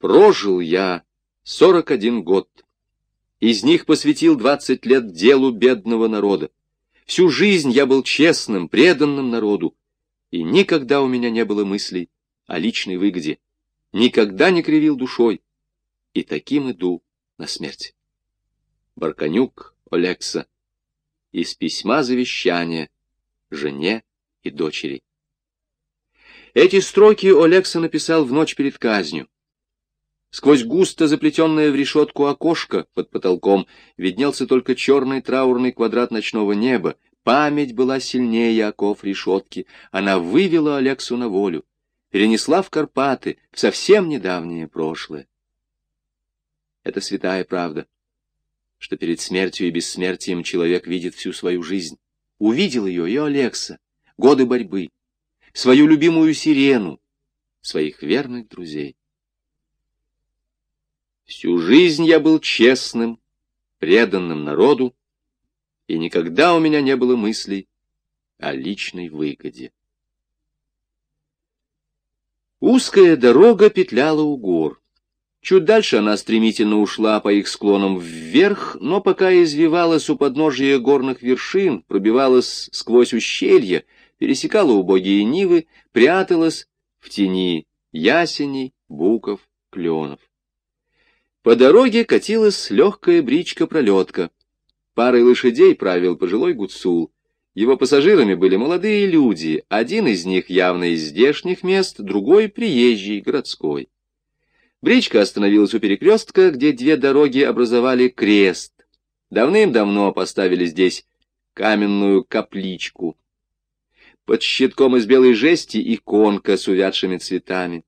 Прожил я сорок один год. Из них посвятил двадцать лет делу бедного народа. Всю жизнь я был честным, преданным народу, и никогда у меня не было мыслей о личной выгоде. Никогда не кривил душой, и таким иду на смерть. Барканюк Олекса из письма завещания жене и дочери. Эти строки Олекса написал в ночь перед казнью. Сквозь густо заплетенное в решетку окошко под потолком виднелся только черный траурный квадрат ночного неба. Память была сильнее оков решетки. Она вывела Алексу на волю, перенесла в Карпаты, в совсем недавнее прошлое. Это святая правда, что перед смертью и бессмертием человек видит всю свою жизнь. Увидел ее и Алекса, годы борьбы, свою любимую сирену, своих верных друзей. Всю жизнь я был честным, преданным народу, и никогда у меня не было мыслей о личной выгоде. Узкая дорога петляла у гор. Чуть дальше она стремительно ушла по их склонам вверх, но пока извивалась у подножия горных вершин, пробивалась сквозь ущелья, пересекала убогие нивы, пряталась в тени ясеней, буков, кленов. По дороге катилась легкая бричка-пролетка. Парой лошадей правил пожилой гуцул. Его пассажирами были молодые люди, один из них явно из здешних мест, другой — приезжий, городской. Бричка остановилась у перекрестка, где две дороги образовали крест. Давным-давно поставили здесь каменную капличку. Под щитком из белой жести иконка с увядшими цветами.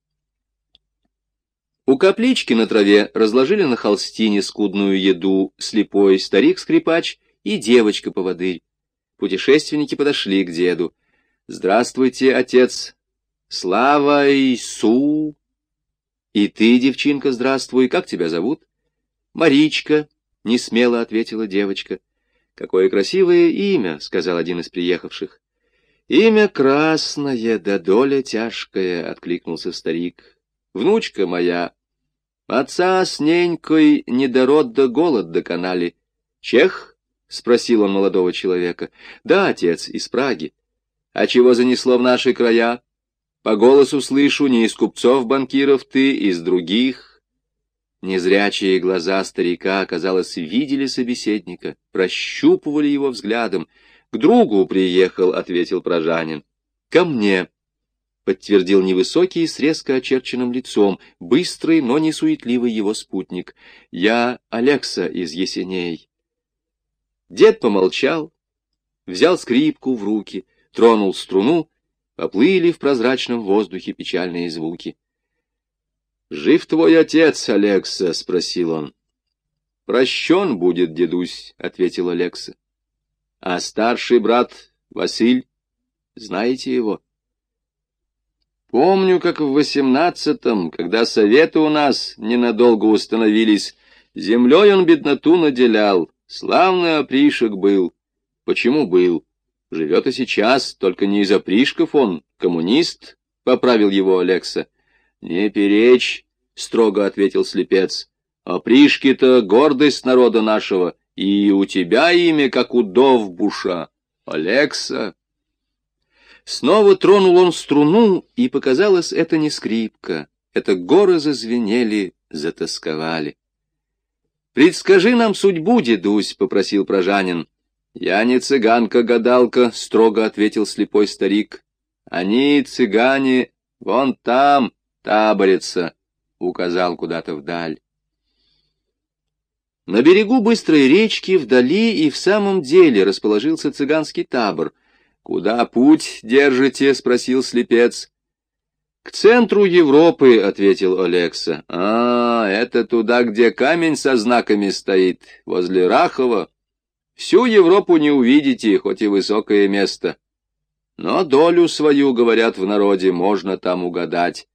У каплички на траве разложили на холстине скудную еду слепой старик-скрипач и девочка-поводырь. Путешественники подошли к деду. «Здравствуйте, отец! Слава Иису!» «И ты, девчинка, здравствуй! Как тебя зовут?» «Маричка», — несмело ответила девочка. «Какое красивое имя!» — сказал один из приехавших. «Имя красное, да доля тяжкая!» — откликнулся старик. Внучка моя, отца с ненькой недород да голод доконали. Чех? — спросил он молодого человека. — Да, отец, из Праги. А чего занесло в наши края? По голосу слышу, не из купцов-банкиров ты, из других. Незрячие глаза старика, казалось, видели собеседника, прощупывали его взглядом. — К другу приехал, — ответил прожанин. — Ко мне, — подтвердил невысокий с резко очерченным лицом, быстрый, но не суетливый его спутник. «Я Алекса из Есеней». Дед помолчал, взял скрипку в руки, тронул струну, поплыли в прозрачном воздухе печальные звуки. «Жив твой отец, Алекса?» — спросил он. «Прощен будет, дедусь», — ответил Алекса. «А старший брат Василь, знаете его?» Помню, как в восемнадцатом, когда советы у нас ненадолго установились, землей он бедноту наделял, славный опришек был. Почему был? Живет и сейчас, только не из опришков он, коммунист, — поправил его Алекса. — Не перечь, — строго ответил слепец. — Опришки-то гордость народа нашего, и у тебя имя, как у Довбуша. Алекса. Снова тронул он струну, и показалось, это не скрипка. Это горы зазвенели, затасковали. «Предскажи нам судьбу, дедусь», — попросил прожанин. «Я не цыганка-гадалка», — строго ответил слепой старик. «Они, цыгане, вон там таборятся», — указал куда-то вдаль. На берегу быстрой речки вдали и в самом деле расположился цыганский табор — «Куда путь держите?» — спросил слепец. «К центру Европы», — ответил Олекса. «А, это туда, где камень со знаками стоит, возле Рахова. Всю Европу не увидите, хоть и высокое место. Но долю свою, говорят в народе, можно там угадать.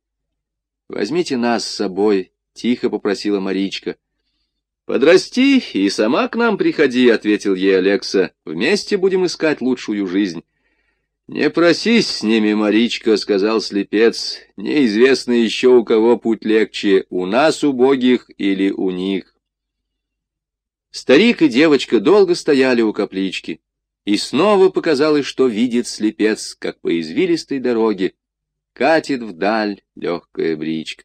Возьмите нас с собой», — тихо попросила Маричка. «Подрасти и сама к нам приходи», — ответил ей Олекса. «Вместе будем искать лучшую жизнь». «Не просись с ними, Маричка», — сказал слепец. «Неизвестно еще, у кого путь легче, у нас, убогих, или у них». Старик и девочка долго стояли у каплички, и снова показалось, что видит слепец, как по извилистой дороге катит вдаль легкая бричка.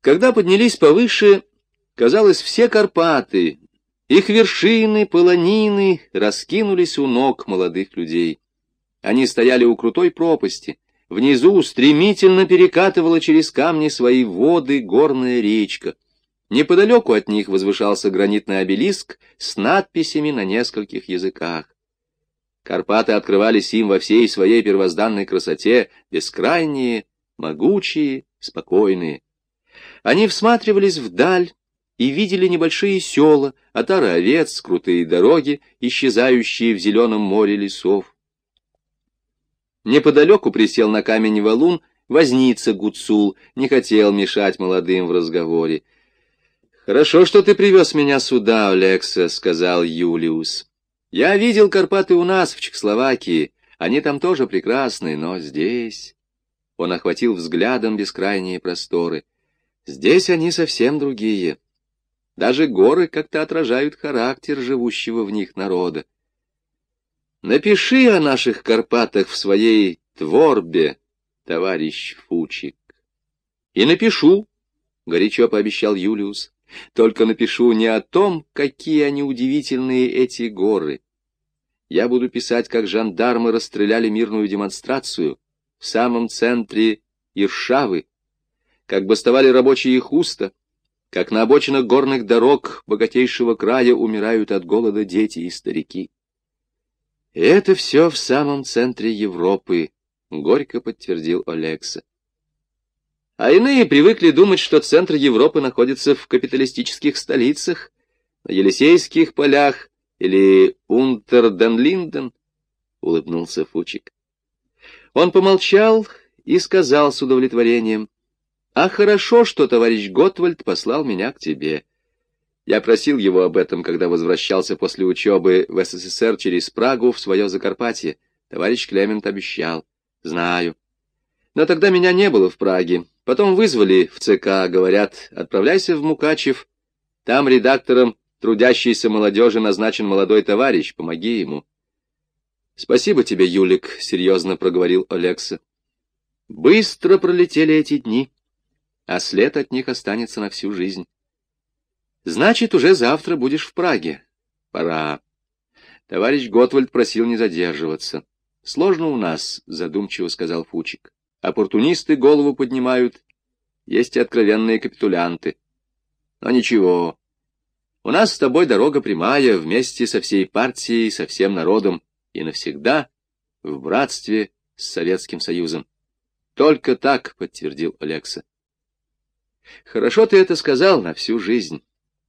Когда поднялись повыше, казалось, все Карпаты, их вершины, полонины раскинулись у ног молодых людей. Они стояли у крутой пропасти. Внизу стремительно перекатывала через камни свои воды горная речка. Неподалеку от них возвышался гранитный обелиск с надписями на нескольких языках. Карпаты открывались им во всей своей первозданной красоте, бескрайние, могучие, спокойные. Они всматривались вдаль и видели небольшие села, отары овец, крутые дороги, исчезающие в зеленом море лесов. Неподалеку присел на камень валун возница Гуцул, не хотел мешать молодым в разговоре. «Хорошо, что ты привез меня сюда, Олекса», — сказал Юлиус. «Я видел Карпаты у нас, в Чехословакии. Они там тоже прекрасны, но здесь...» Он охватил взглядом бескрайние просторы. Здесь они совсем другие. Даже горы как-то отражают характер живущего в них народа. Напиши о наших Карпатах в своей творбе, товарищ Фучик. И напишу, — горячо пообещал Юлиус. Только напишу не о том, какие они удивительные эти горы. Я буду писать, как жандармы расстреляли мирную демонстрацию в самом центре Иршавы, как бастовали рабочие Хуста, как на обочинах горных дорог богатейшего края умирают от голода дети и старики. И это все в самом центре Европы, — горько подтвердил Олекса. А иные привыкли думать, что центр Европы находится в капиталистических столицах, на Елисейских полях или Унтерден-Линден, — улыбнулся Фучик. Он помолчал и сказал с удовлетворением, а хорошо, что товарищ Готвальд послал меня к тебе. Я просил его об этом, когда возвращался после учебы в СССР через Прагу в свое Закарпатье. Товарищ Клемент обещал. Знаю. Но тогда меня не было в Праге. Потом вызвали в ЦК, говорят, отправляйся в Мукачев. Там редактором трудящейся молодежи назначен молодой товарищ, помоги ему. Спасибо тебе, Юлик, — серьезно проговорил Олекса. Быстро пролетели эти дни а след от них останется на всю жизнь. Значит, уже завтра будешь в Праге. Пора. Товарищ Готвальд просил не задерживаться. Сложно у нас, задумчиво сказал Фучик. Оппортунисты голову поднимают, есть и откровенные капитулянты. Но ничего. У нас с тобой дорога прямая, вместе со всей партией, со всем народом, и навсегда в братстве с Советским Союзом. Только так, подтвердил Олекса. Хорошо ты это сказал на всю жизнь.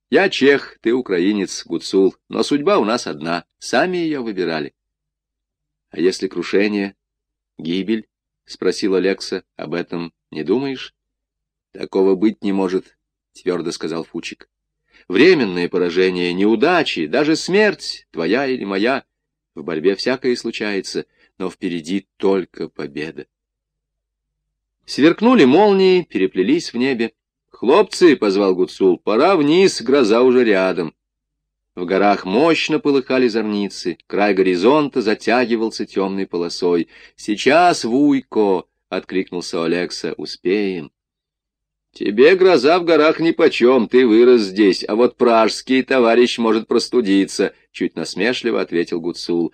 Я чех, ты украинец, Гуцул, но судьба у нас одна, сами ее выбирали. А если крушение, гибель? — спросил Алекса. — Об этом не думаешь? — Такого быть не может, — твердо сказал Фучик. Временное поражение, неудачи, даже смерть, твоя или моя, в борьбе всякое случается, но впереди только победа. Сверкнули молнии, переплелись в небе. «Хлопцы!» — позвал Гуцул. «Пора вниз, гроза уже рядом». В горах мощно полыхали зорницы, край горизонта затягивался темной полосой. «Сейчас, Вуйко!» — откликнулся Олекса. «Успеем». «Тебе гроза в горах нипочем, ты вырос здесь, а вот пражский товарищ может простудиться», — чуть насмешливо ответил Гуцул.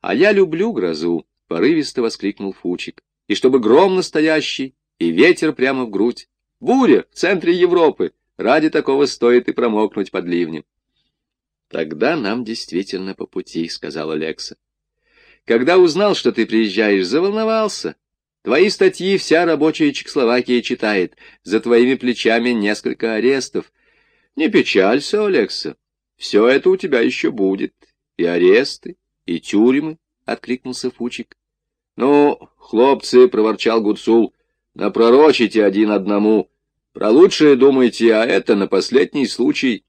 «А я люблю грозу», — порывисто воскликнул Фучик. «И чтобы гром настоящий, и ветер прямо в грудь. Буря в центре Европы. Ради такого стоит и промокнуть под ливнем. Тогда нам действительно по пути, — сказал Алекса. Когда узнал, что ты приезжаешь, заволновался. Твои статьи вся рабочая Чехословакия читает. За твоими плечами несколько арестов. Не печалься, Алекса. Все это у тебя еще будет. И аресты, и тюрьмы, — откликнулся Фучик. — Ну, хлопцы, — проворчал Гуцул, — напророчите один одному. Про лучшее думайте, а это на последний случай.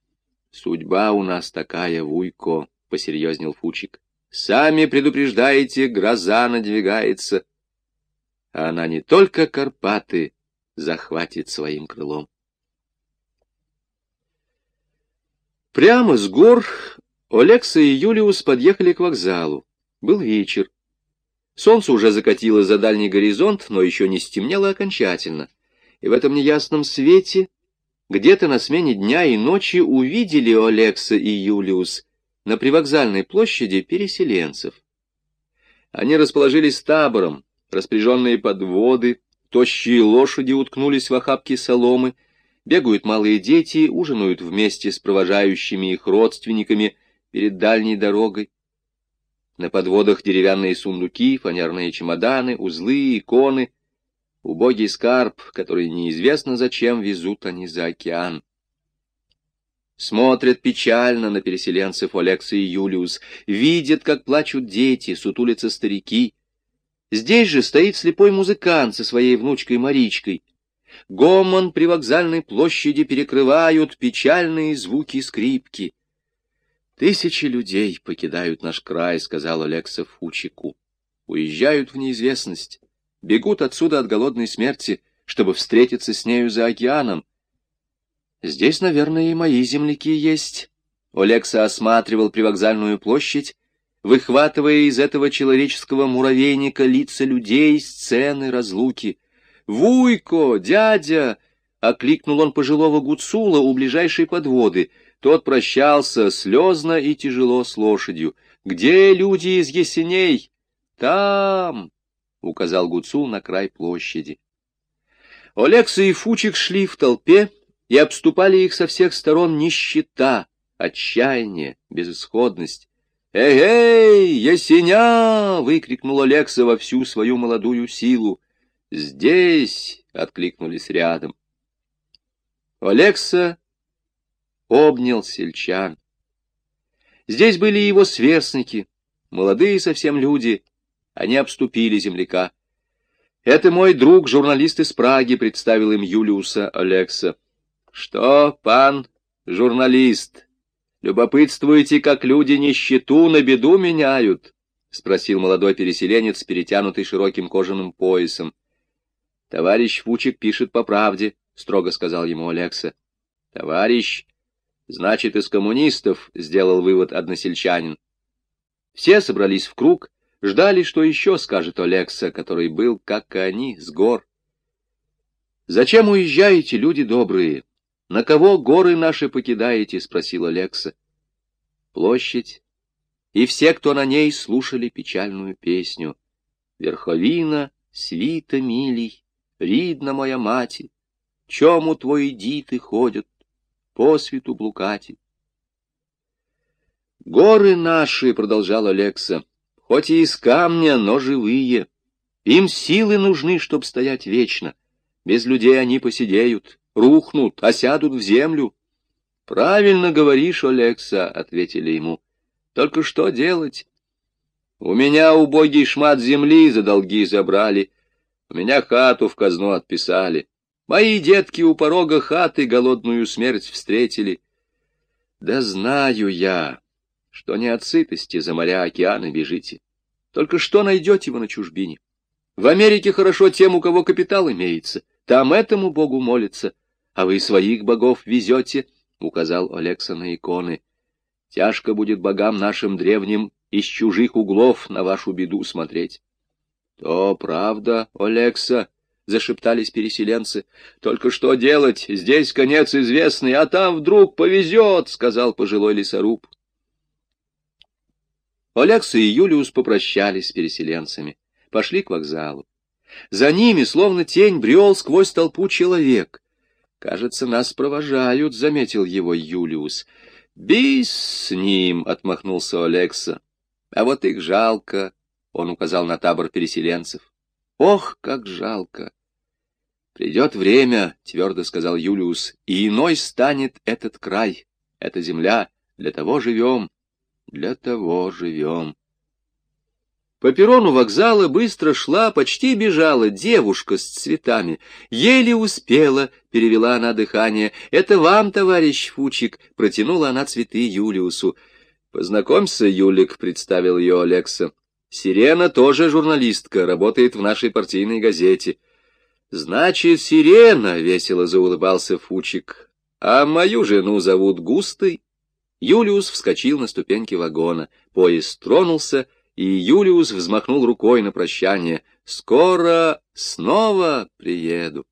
Судьба у нас такая, Вуйко, — посерьезнел Фучик. Сами предупреждаете, гроза надвигается. А она не только Карпаты захватит своим крылом. Прямо с гор Олекса и Юлиус подъехали к вокзалу. Был вечер. Солнце уже закатило за дальний горизонт, но еще не стемнело окончательно. И в этом неясном свете, где-то на смене дня и ночи, увидели Олекса и Юлиус на привокзальной площади переселенцев. Они расположились табором, распряженные подводы, тощие лошади уткнулись в охапки соломы, бегают малые дети, ужинают вместе с провожающими их родственниками перед дальней дорогой. На подводах деревянные сундуки, фанерные чемоданы, узлы, иконы, убогий скарб, который неизвестно зачем везут они за океан. Смотрят печально на переселенцев Олекса и Юлиус, видят, как плачут дети, сутулятся старики. Здесь же стоит слепой музыкант со своей внучкой Маричкой — Гомон при вокзальной площади перекрывают печальные звуки скрипки. «Тысячи людей покидают наш край», — сказал Алексов Фучику. «Уезжают в неизвестность, бегут отсюда от голодной смерти, чтобы встретиться с нею за океаном. Здесь, наверное, и мои земляки есть». Олекса осматривал привокзальную площадь, выхватывая из этого человеческого муравейника лица людей, сцены, разлуки — «Вуйко, дядя!» — окликнул он пожилого гуцула у ближайшей подводы. Тот прощался слезно и тяжело с лошадью. «Где люди из Есеней?» «Там!» — указал гуцул на край площади. Олекса и Фучик шли в толпе, и обступали их со всех сторон нищета, отчаяние, безысходность. «Эй-эй, Есеня!» — выкрикнул Олекса во всю свою молодую силу. «Здесь!» — откликнулись рядом. Олекса обнял сельчан. Здесь были его сверстники, молодые совсем люди. Они обступили земляка. «Это мой друг, журналист из Праги», — представил им Юлиуса Олекса. «Что, пан журналист, любопытствуете, как люди нищету на беду меняют?» — спросил молодой переселенец, перетянутый широким кожаным поясом. Товарищ Фучик пишет по правде, — строго сказал ему Алекса. Товарищ, значит, из коммунистов, — сделал вывод односельчанин. Все собрались в круг, ждали, что еще скажет Олекса, который был, как и они, с гор. «Зачем уезжаете, люди добрые? На кого горы наши покидаете?» — спросил Олекса. Площадь и все, кто на ней, слушали печальную песню. Верховина, свита милей, Рідна моя маті, чому твої діти ходят по свету блукати? Горы наши, — продолжал Алекса, — хоть и из камня, но живые. Им силы нужны, чтоб стоять вечно. Без людей они посидеют, рухнут, осядут в землю. — Правильно говоришь, Алекса, — ответили ему. — Только что делать? У меня убогий шмат земли за долги забрали, меня хату в казну отписали. Мои детки у порога хаты голодную смерть встретили. Да знаю я, что не от сытости за моря океаны бежите. Только что найдете вы на чужбине? В Америке хорошо тем, у кого капитал имеется. Там этому богу молятся. А вы своих богов везете, — указал Олекса на иконы. Тяжко будет богам нашим древним из чужих углов на вашу беду смотреть. — То правда, Олекса, — зашептались переселенцы. — Только что делать? Здесь конец известный, а там вдруг повезет, — сказал пожилой лесоруб. Олекса и Юлиус попрощались с переселенцами, пошли к вокзалу. За ними, словно тень, брел сквозь толпу человек. «Кажется, нас провожают», — заметил его Юлиус. «Бис с ним», — отмахнулся Олекса. «А вот их жалко. Он указал на табор переселенцев. Ох, как жалко! Придет время, твердо сказал Юлиус, и иной станет этот край, эта земля. Для того живем, для того живем. По перрону вокзала быстро шла, почти бежала девушка с цветами. Еле успела, перевела она дыхание. «Это вам, товарищ Фучик!» — протянула она цветы Юлиусу. Познакомься, Юлик, представил ее Алекса. Сирена тоже журналистка, работает в нашей партийной газете. Значит, Сирена, весело заулыбался Фучик. А мою жену зовут Густой. Юлиус вскочил на ступеньки вагона. Поезд тронулся, и Юлиус взмахнул рукой на прощание. «Скоро снова приеду».